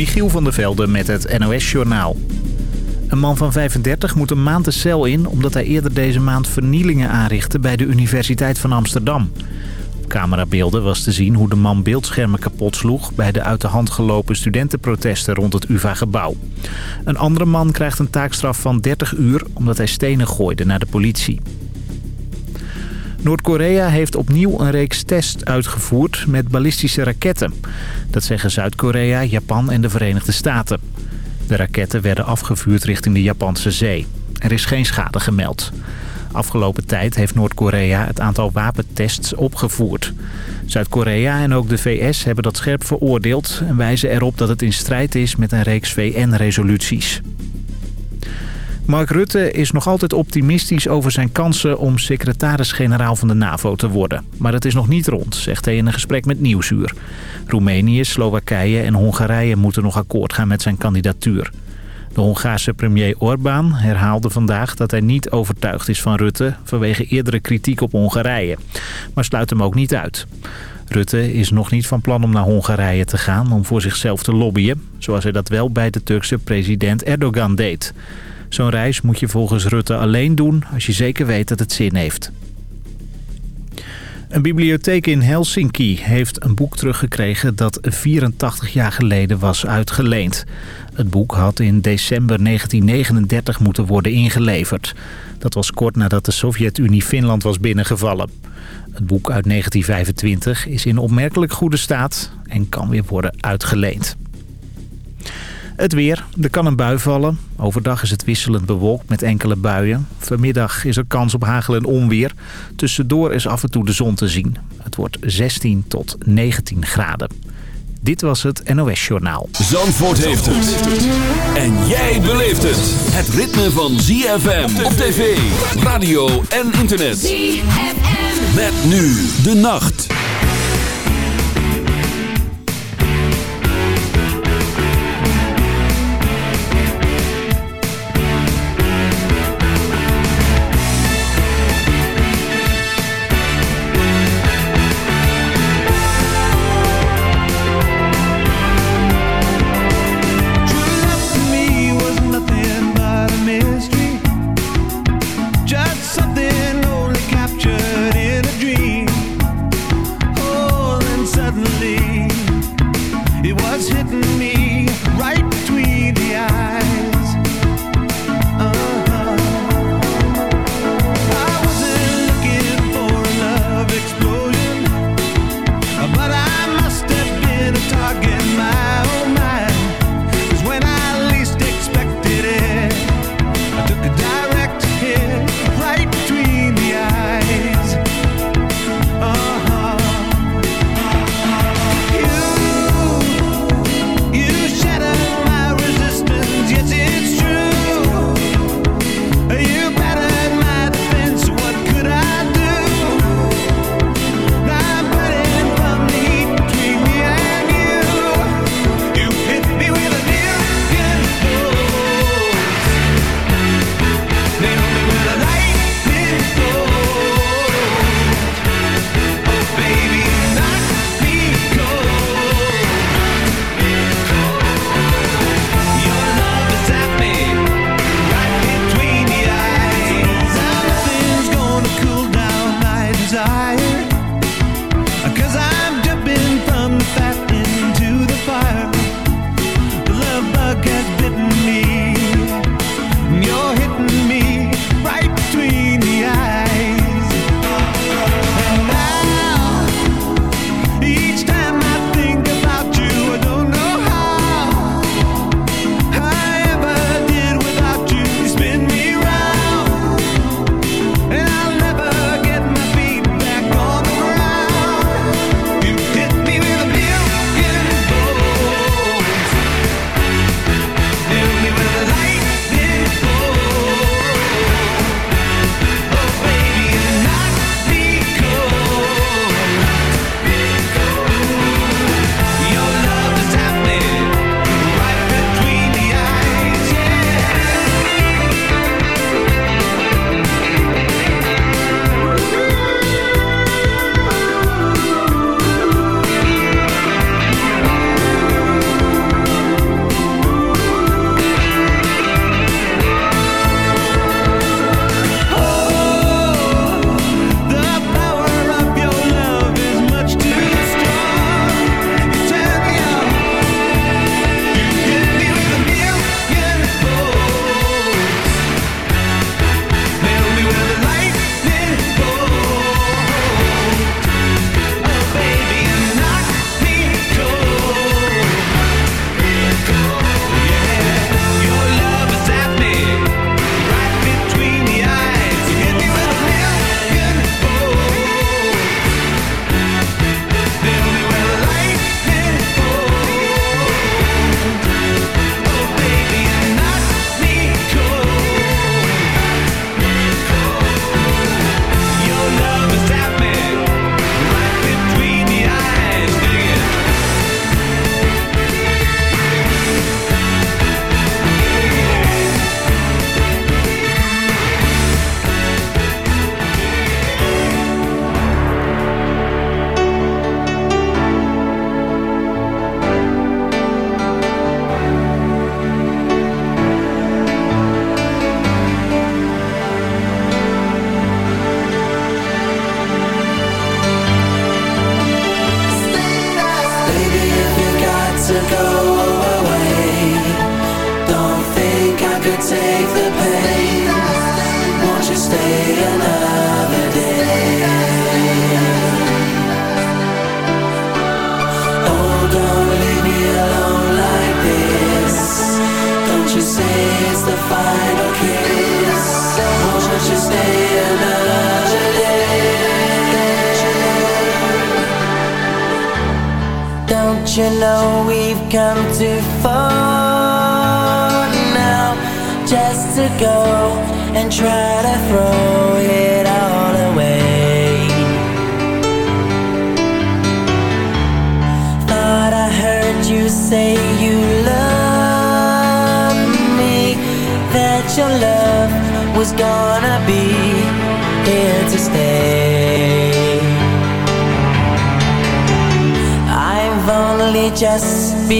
Michiel van der Velde met het NOS-journaal. Een man van 35 moet een maand de cel in... omdat hij eerder deze maand vernielingen aanrichtte bij de Universiteit van Amsterdam. Op camerabeelden was te zien hoe de man beeldschermen kapot sloeg... bij de uit de hand gelopen studentenprotesten rond het UvA-gebouw. Een andere man krijgt een taakstraf van 30 uur... omdat hij stenen gooide naar de politie. Noord-Korea heeft opnieuw een reeks tests uitgevoerd met ballistische raketten. Dat zeggen Zuid-Korea, Japan en de Verenigde Staten. De raketten werden afgevuurd richting de Japanse zee. Er is geen schade gemeld. Afgelopen tijd heeft Noord-Korea het aantal wapentests opgevoerd. Zuid-Korea en ook de VS hebben dat scherp veroordeeld... en wijzen erop dat het in strijd is met een reeks VN-resoluties. Mark Rutte is nog altijd optimistisch over zijn kansen om secretaris-generaal van de NAVO te worden. Maar het is nog niet rond, zegt hij in een gesprek met Nieuwsuur. Roemenië, Slowakije en Hongarije moeten nog akkoord gaan met zijn kandidatuur. De Hongaarse premier Orbán herhaalde vandaag dat hij niet overtuigd is van Rutte... vanwege eerdere kritiek op Hongarije. Maar sluit hem ook niet uit. Rutte is nog niet van plan om naar Hongarije te gaan om voor zichzelf te lobbyen... zoals hij dat wel bij de Turkse president Erdogan deed. Zo'n reis moet je volgens Rutte alleen doen als je zeker weet dat het zin heeft. Een bibliotheek in Helsinki heeft een boek teruggekregen dat 84 jaar geleden was uitgeleend. Het boek had in december 1939 moeten worden ingeleverd. Dat was kort nadat de Sovjet-Unie Finland was binnengevallen. Het boek uit 1925 is in opmerkelijk goede staat en kan weer worden uitgeleend. Het weer. Er kan een bui vallen. Overdag is het wisselend bewolkt met enkele buien. Vanmiddag is er kans op hagel en onweer. Tussendoor is af en toe de zon te zien. Het wordt 16 tot 19 graden. Dit was het NOS Journaal. Zandvoort heeft het. En jij beleeft het. Het ritme van ZFM op tv, radio en internet. ZFM. Met nu de nacht.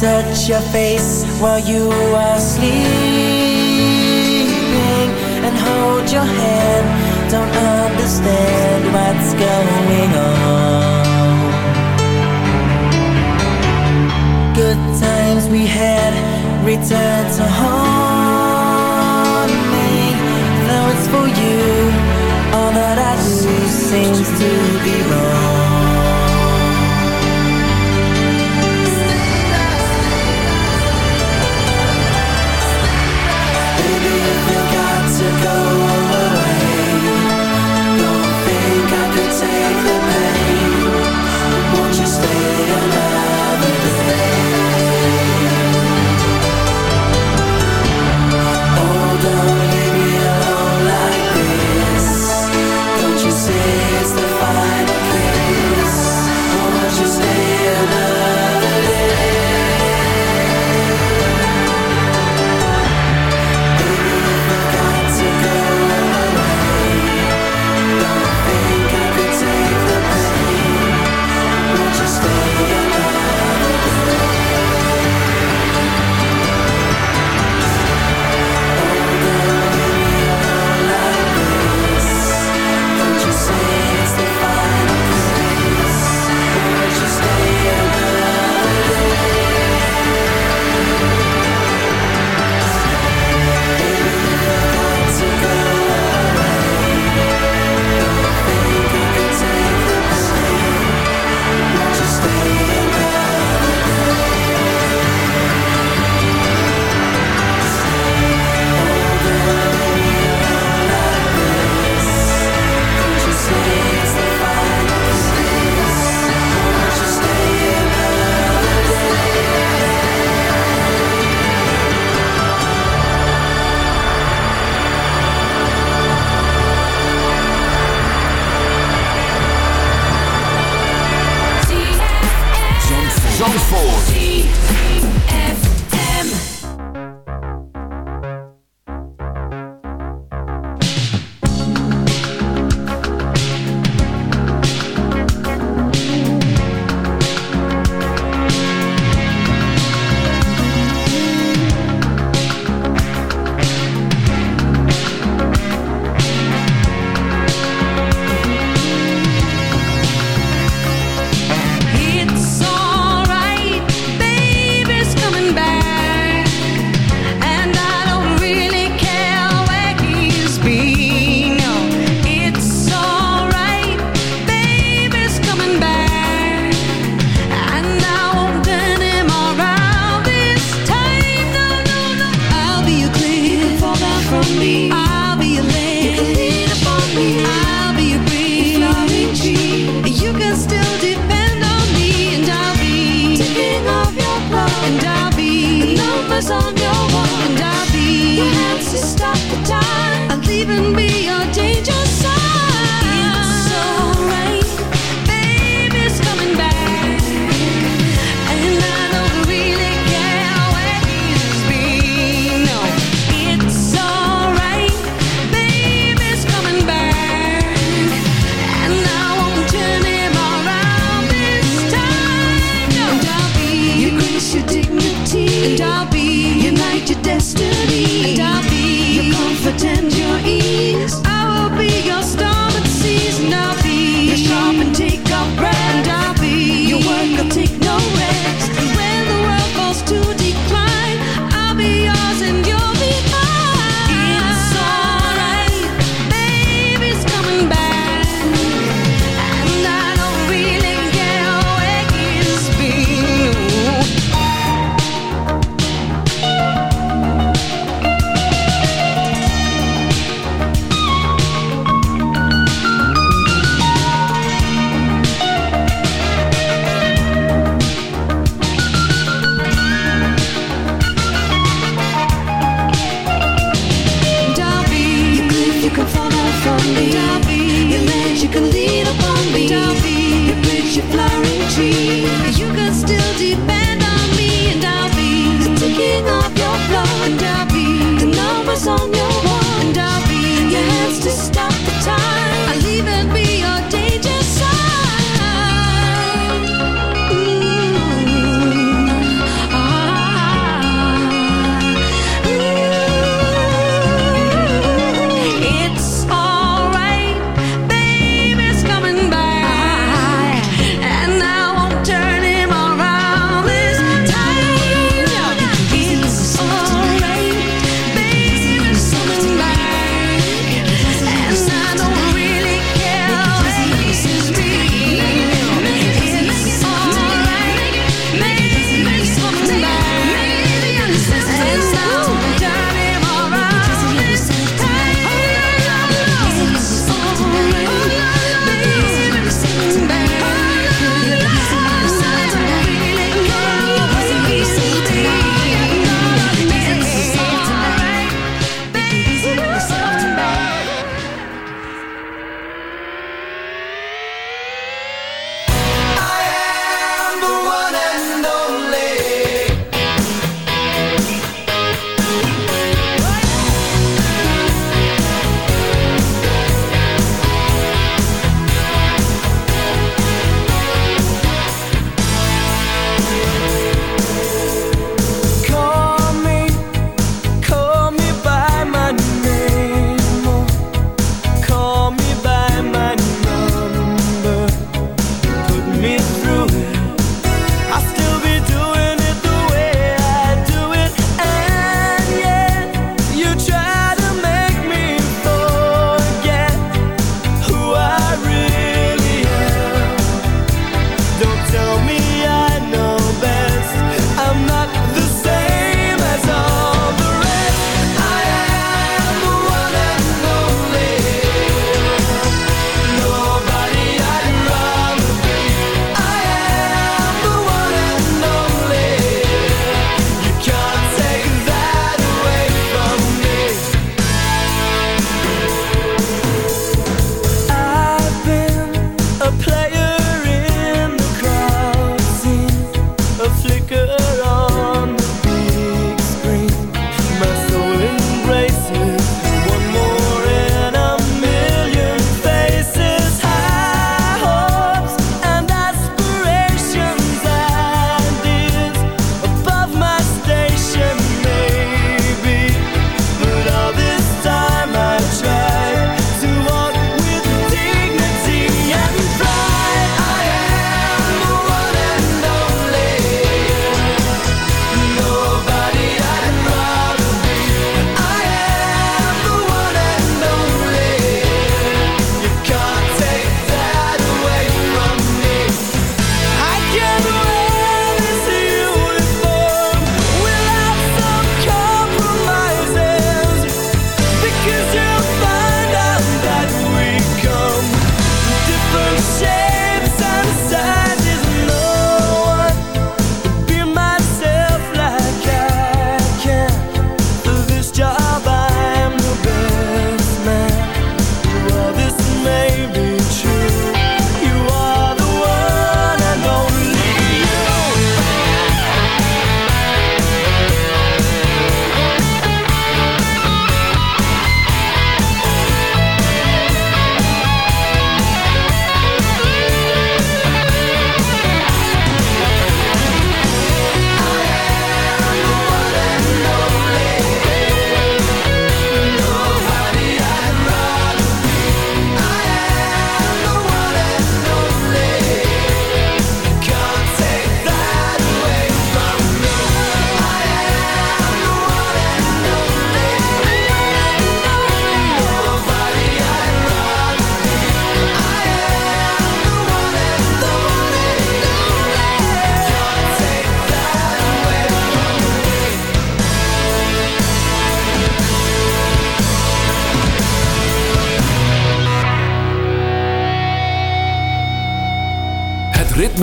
Touch your face while you are sleeping and hold your hand. Don't understand what's going on. Times we had return to haunt me. Though it's for you, all that I do seems to be wrong.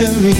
history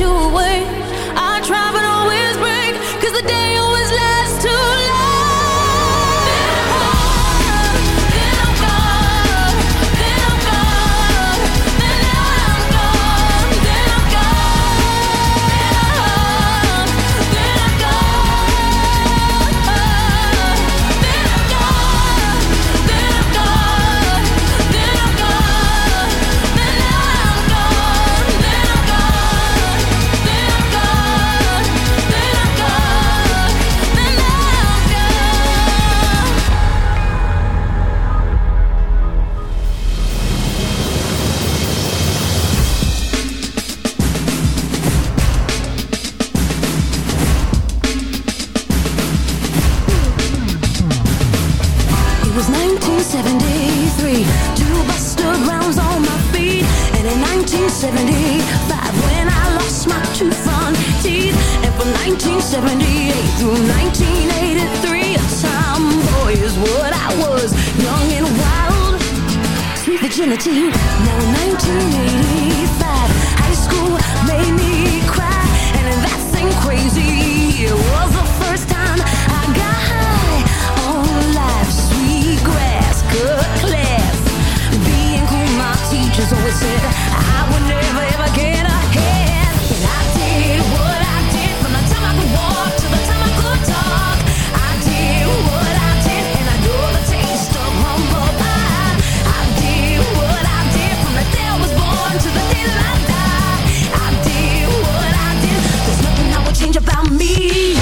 you away. I try, but always break. Cause the day change about me.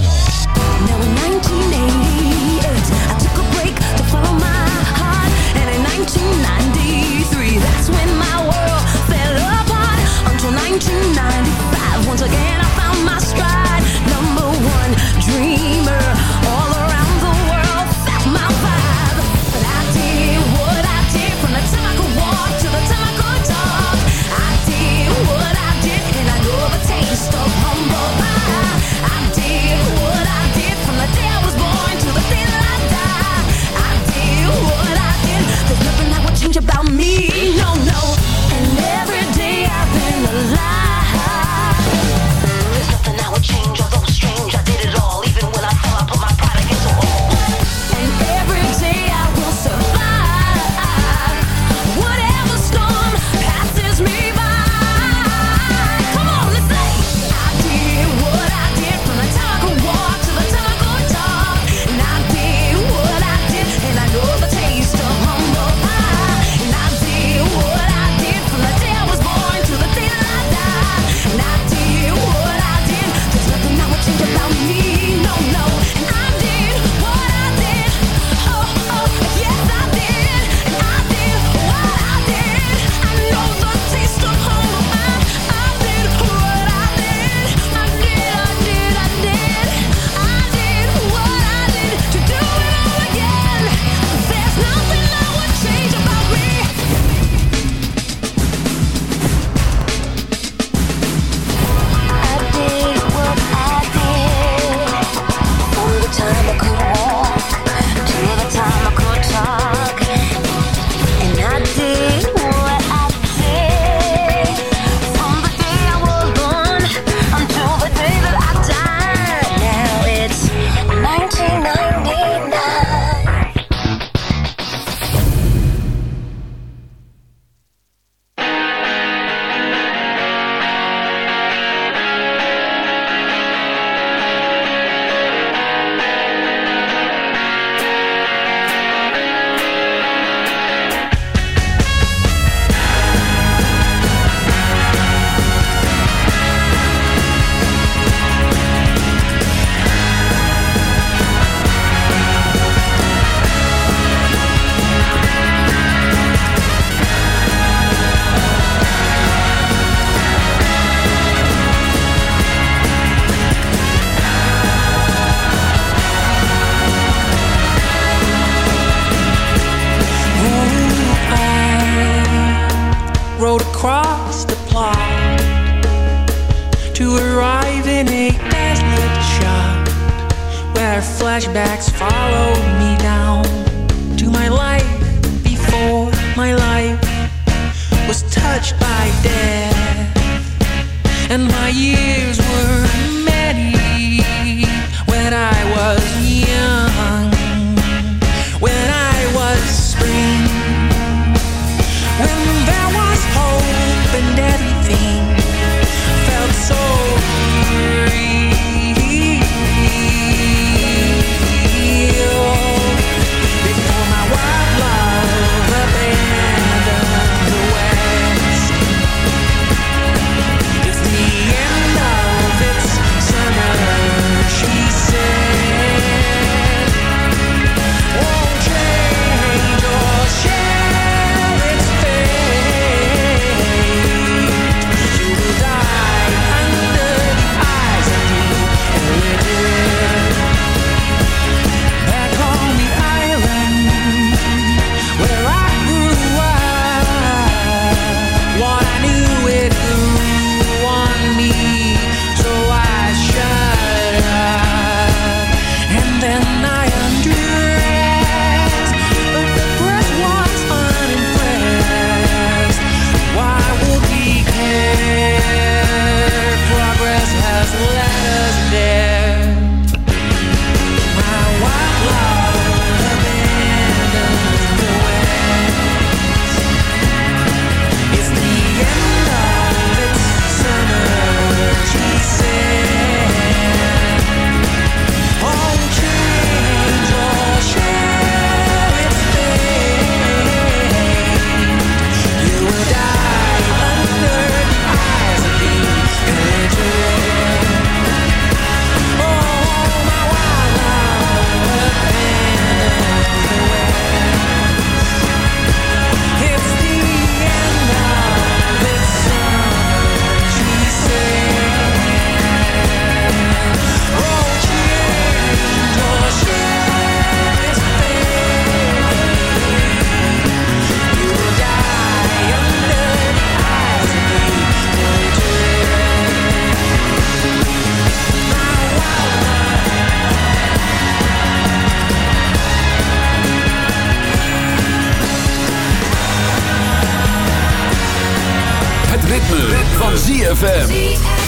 van ZFM.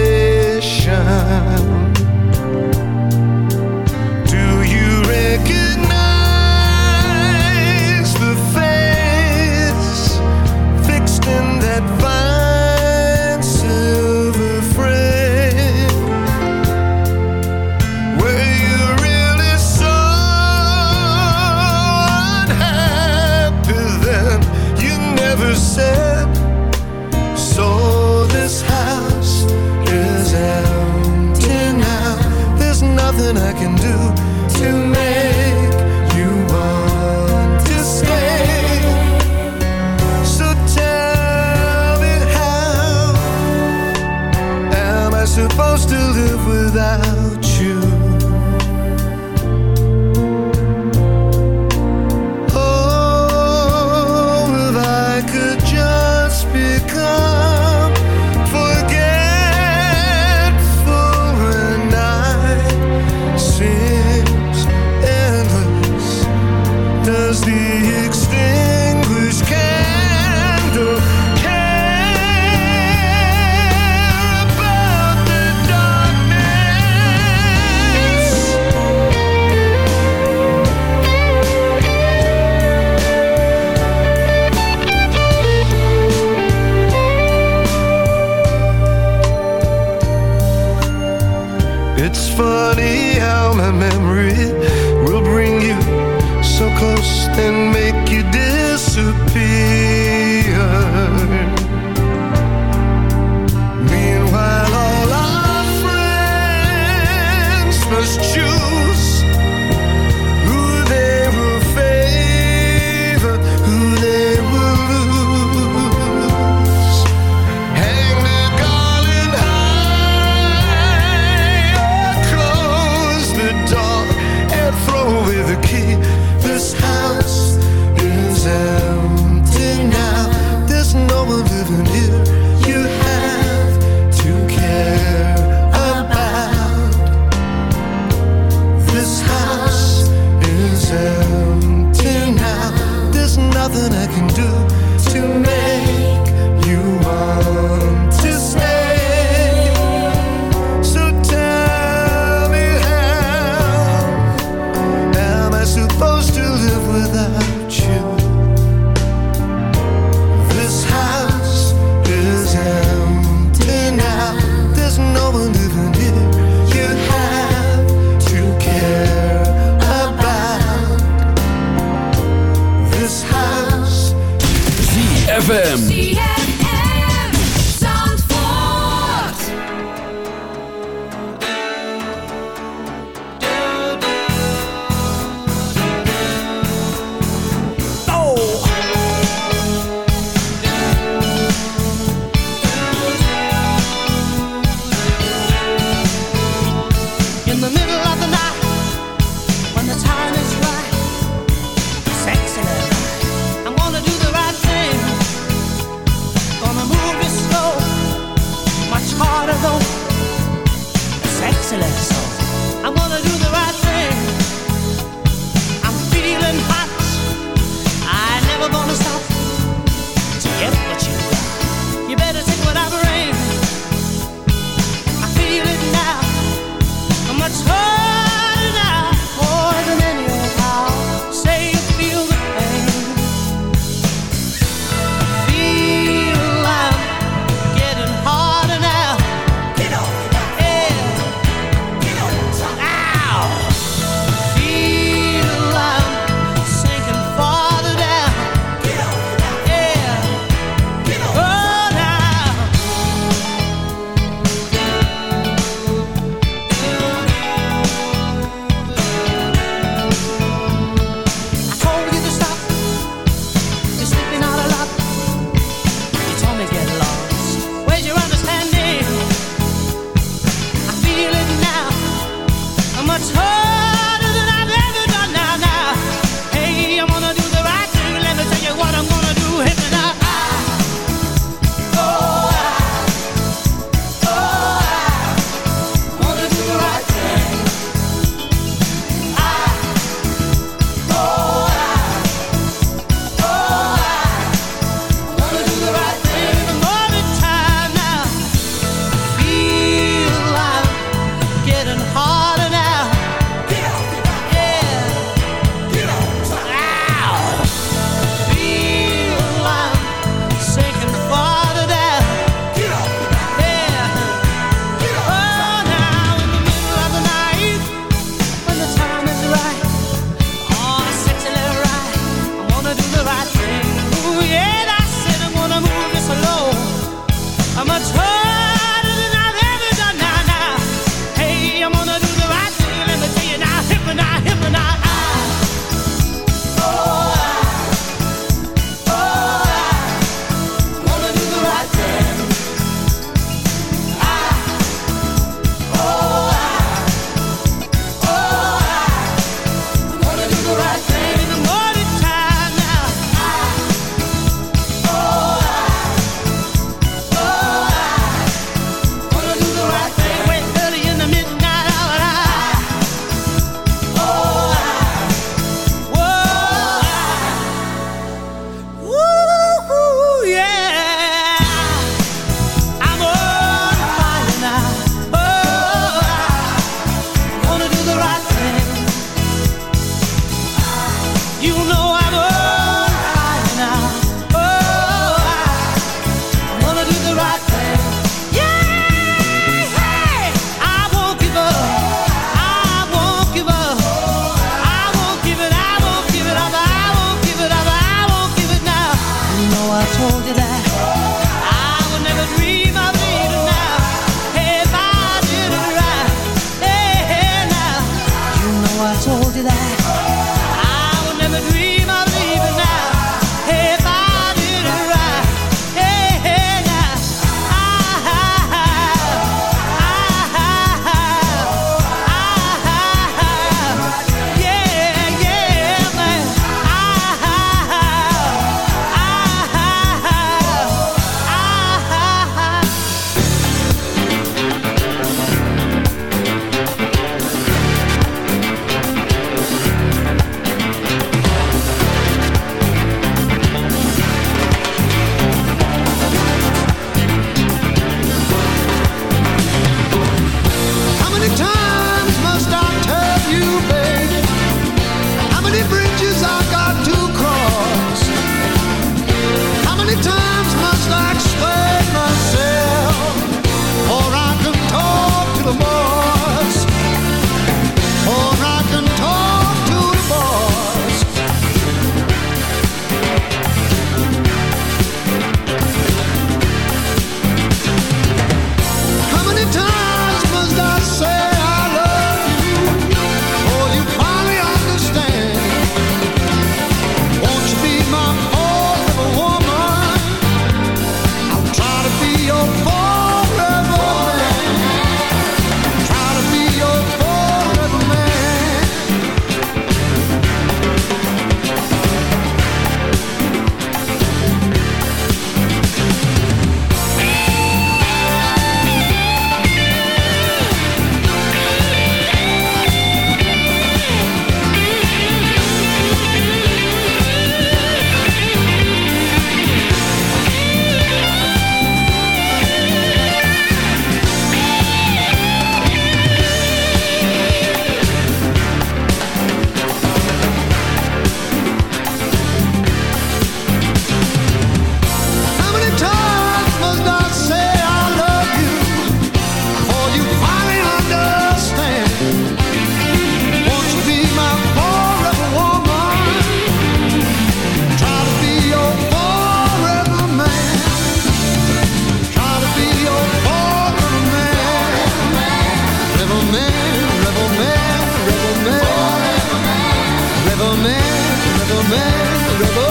man, rebel